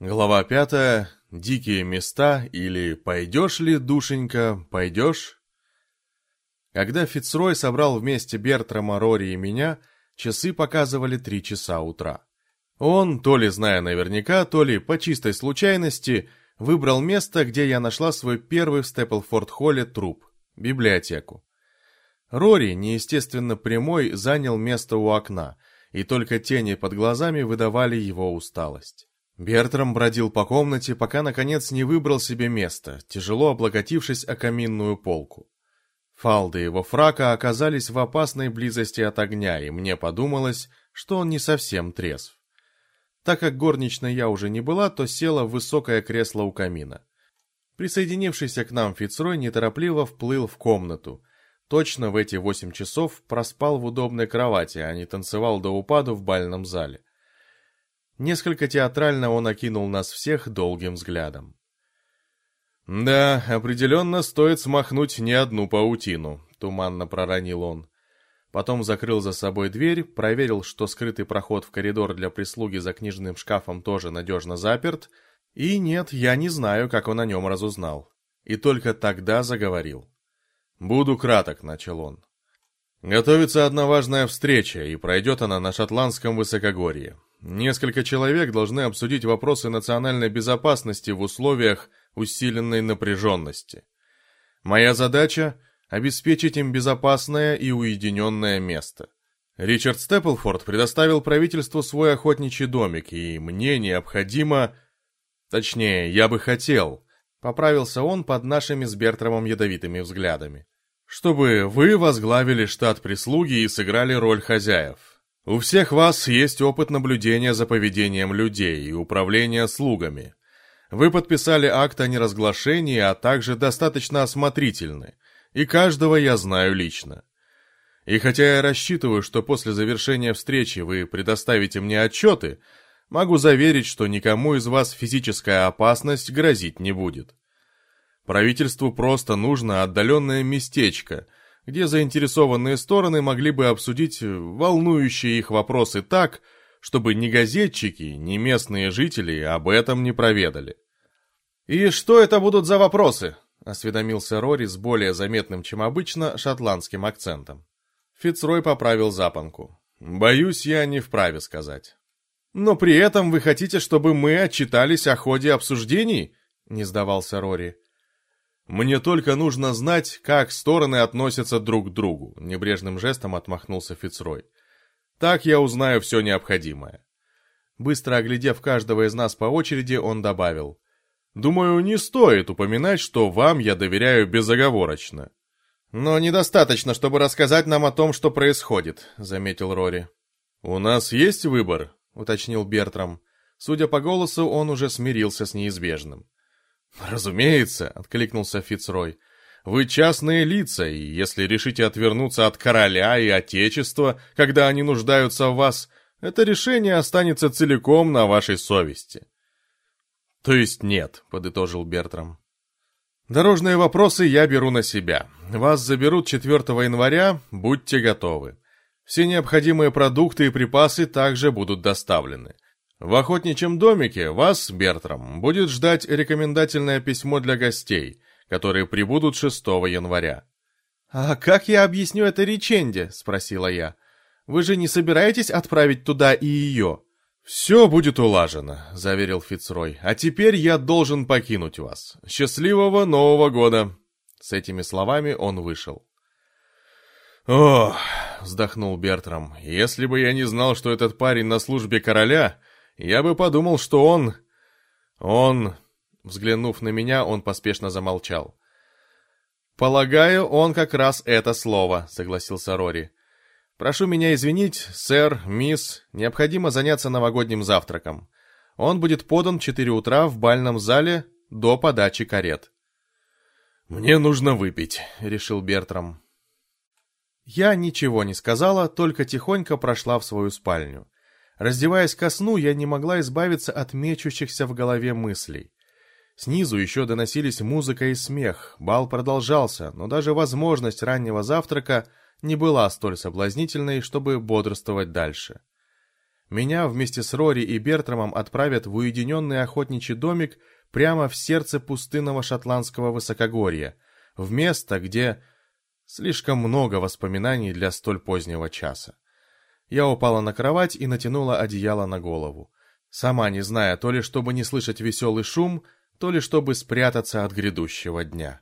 Глава пятая. Дикие места или «Пойдешь ли, душенька, пойдешь?» Когда Фицрой собрал вместе Бертрама, Рори и меня, часы показывали три часа утра. Он, то ли зная наверняка, то ли по чистой случайности, выбрал место, где я нашла свой первый в Степлфорд-холле труп — библиотеку. Рори, неестественно прямой, занял место у окна, и только тени под глазами выдавали его усталость. Бертрам бродил по комнате, пока наконец не выбрал себе место, тяжело облокотившись о каминную полку. Фалды его фрака оказались в опасной близости от огня, и мне подумалось, что он не совсем трезв. Так как горничной я уже не была, то села в высокое кресло у камина. Присоединившийся к нам Фицрой неторопливо вплыл в комнату. Точно в эти восемь часов проспал в удобной кровати, а не танцевал до упаду в бальном зале. Несколько театрально он окинул нас всех долгим взглядом. «Да, определенно стоит смахнуть не одну паутину», — туманно проронил он. Потом закрыл за собой дверь, проверил, что скрытый проход в коридор для прислуги за книжным шкафом тоже надежно заперт, и нет, я не знаю, как он о нем разузнал. И только тогда заговорил. «Буду краток», — начал он. «Готовится одна важная встреча, и пройдет она на шотландском высокогорье. Несколько человек должны обсудить вопросы национальной безопасности в условиях усиленной напряженности. Моя задача – обеспечить им безопасное и уединенное место. Ричард Степлфорд предоставил правительству свой охотничий домик, и мне необходимо... Точнее, я бы хотел, поправился он под нашими с Бертрамом ядовитыми взглядами, чтобы вы возглавили штат прислуги и сыграли роль хозяев. У всех вас есть опыт наблюдения за поведением людей и управления слугами. Вы подписали акт о неразглашении, а также достаточно осмотрительны, и каждого я знаю лично. И хотя я рассчитываю, что после завершения встречи вы предоставите мне отчеты, могу заверить, что никому из вас физическая опасность грозить не будет. Правительству просто нужно отдаленное местечко, где заинтересованные стороны могли бы обсудить волнующие их вопросы так, чтобы ни газетчики, ни местные жители об этом не проведали. «И что это будут за вопросы?» — осведомился Рори с более заметным, чем обычно, шотландским акцентом. Фицрой поправил запонку. «Боюсь, я не вправе сказать». «Но при этом вы хотите, чтобы мы отчитались о ходе обсуждений?» — не сдавался Рори. «Мне только нужно знать, как стороны относятся друг к другу», — небрежным жестом отмахнулся Фицрой. «Так я узнаю все необходимое». Быстро оглядев каждого из нас по очереди, он добавил. Думаю, не стоит упоминать, что вам я доверяю безоговорочно. Но недостаточно, чтобы рассказать нам о том, что происходит, заметил Рори. У нас есть выбор, уточнил Бертрам. Судя по голосу, он уже смирился с неизбежным. Разумеется, откликнулся Фицрой. Вы частные лица, и если решите отвернуться от короля и отечества, когда они нуждаются в вас, это решение останется целиком на вашей совести. «То есть нет», — подытожил Бертрам. «Дорожные вопросы я беру на себя. Вас заберут 4 января, будьте готовы. Все необходимые продукты и припасы также будут доставлены. В охотничьем домике вас, Бертрам, будет ждать рекомендательное письмо для гостей, которые прибудут 6 января». «А как я объясню это Риченде?» — спросила я. «Вы же не собираетесь отправить туда и ее?» «Все будет улажено», — заверил Фицрой. «А теперь я должен покинуть вас. Счастливого Нового года!» С этими словами он вышел. «Ох!» — вздохнул Бертрам. «Если бы я не знал, что этот парень на службе короля, я бы подумал, что он... Он...» Взглянув на меня, он поспешно замолчал. «Полагаю, он как раз это слово», — согласился Рори. «Прошу меня извинить, сэр, мисс, необходимо заняться новогодним завтраком. Он будет подан в 4 утра в бальном зале до подачи карет». «Мне нужно выпить», — решил Бертрам. Я ничего не сказала, только тихонько прошла в свою спальню. Раздеваясь ко сну, я не могла избавиться от мечущихся в голове мыслей. Снизу еще доносились музыка и смех, бал продолжался, но даже возможность раннего завтрака — не была столь соблазнительной, чтобы бодрствовать дальше. Меня вместе с Рори и Бертрамом отправят в уединенный охотничий домик прямо в сердце пустынного шотландского высокогорья, в место, где слишком много воспоминаний для столь позднего часа. Я упала на кровать и натянула одеяло на голову, сама не зная, то ли чтобы не слышать веселый шум, то ли чтобы спрятаться от грядущего дня.